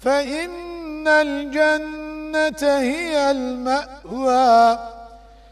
فإن الجنة هي المأوى.